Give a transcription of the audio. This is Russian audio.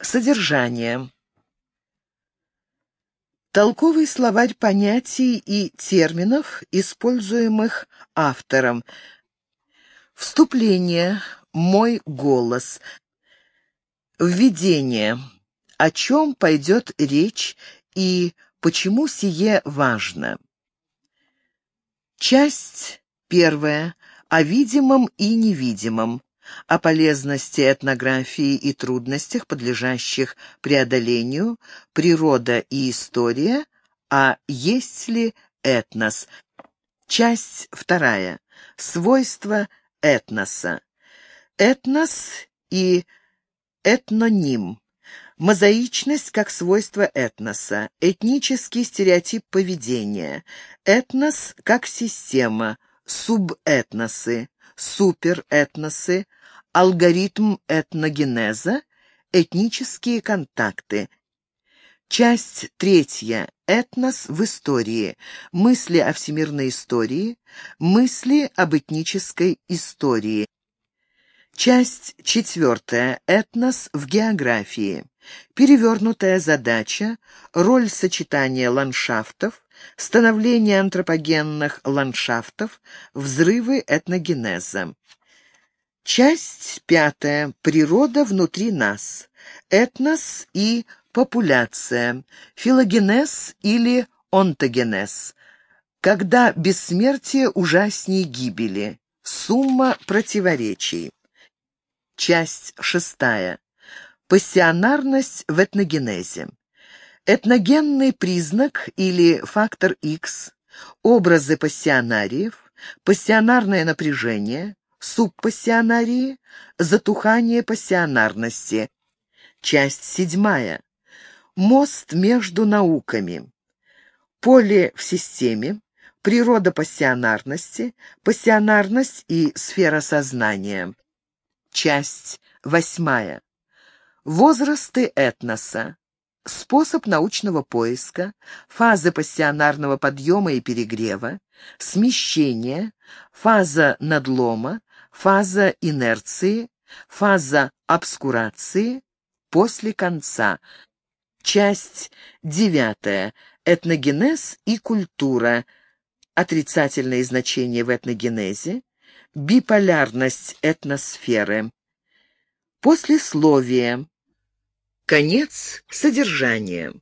Содержание. Толковый словарь понятий и терминов, используемых автором. Вступление. Мой голос. Введение. О чем пойдет речь и почему сие важно. Часть первая. О видимом и невидимом о полезности этнографии и трудностях, подлежащих преодолению, природа и история, а есть ли этнос. Часть вторая. Свойства этноса. Этнос и этноним. Мозаичность как свойство этноса. Этнический стереотип поведения. Этнос как система. Субэтносы суперэтносы, алгоритм этногенеза, этнические контакты. Часть третья. Этнос в истории. Мысли о всемирной истории. Мысли об этнической истории. Часть четвертая. Этнос в географии. Перевернутая задача. Роль сочетания ландшафтов становление антропогенных ландшафтов, взрывы этногенеза. Часть пятая. Природа внутри нас. Этнос и популяция. Филогенез или онтогенез. Когда бессмертие ужаснее гибели. Сумма противоречий. Часть шестая. Пассионарность в этногенезе. Этногенный признак или фактор X, образы пассионариев, пассионарное напряжение, субпассионарии, затухание пассионарности. Часть седьмая. Мост между науками. Поле в системе, природа пассионарности, пассионарность и сфера сознания. Часть восьмая. Возрасты этноса способ научного поиска, фазы пассионарного подъема и перегрева, смещения, фаза надлома, фаза инерции, фаза обскурации, после конца. Часть девятая. Этногенез и культура. Отрицательные значения в этногенезе. Биполярность этносферы. Послесловие. Конец содержания.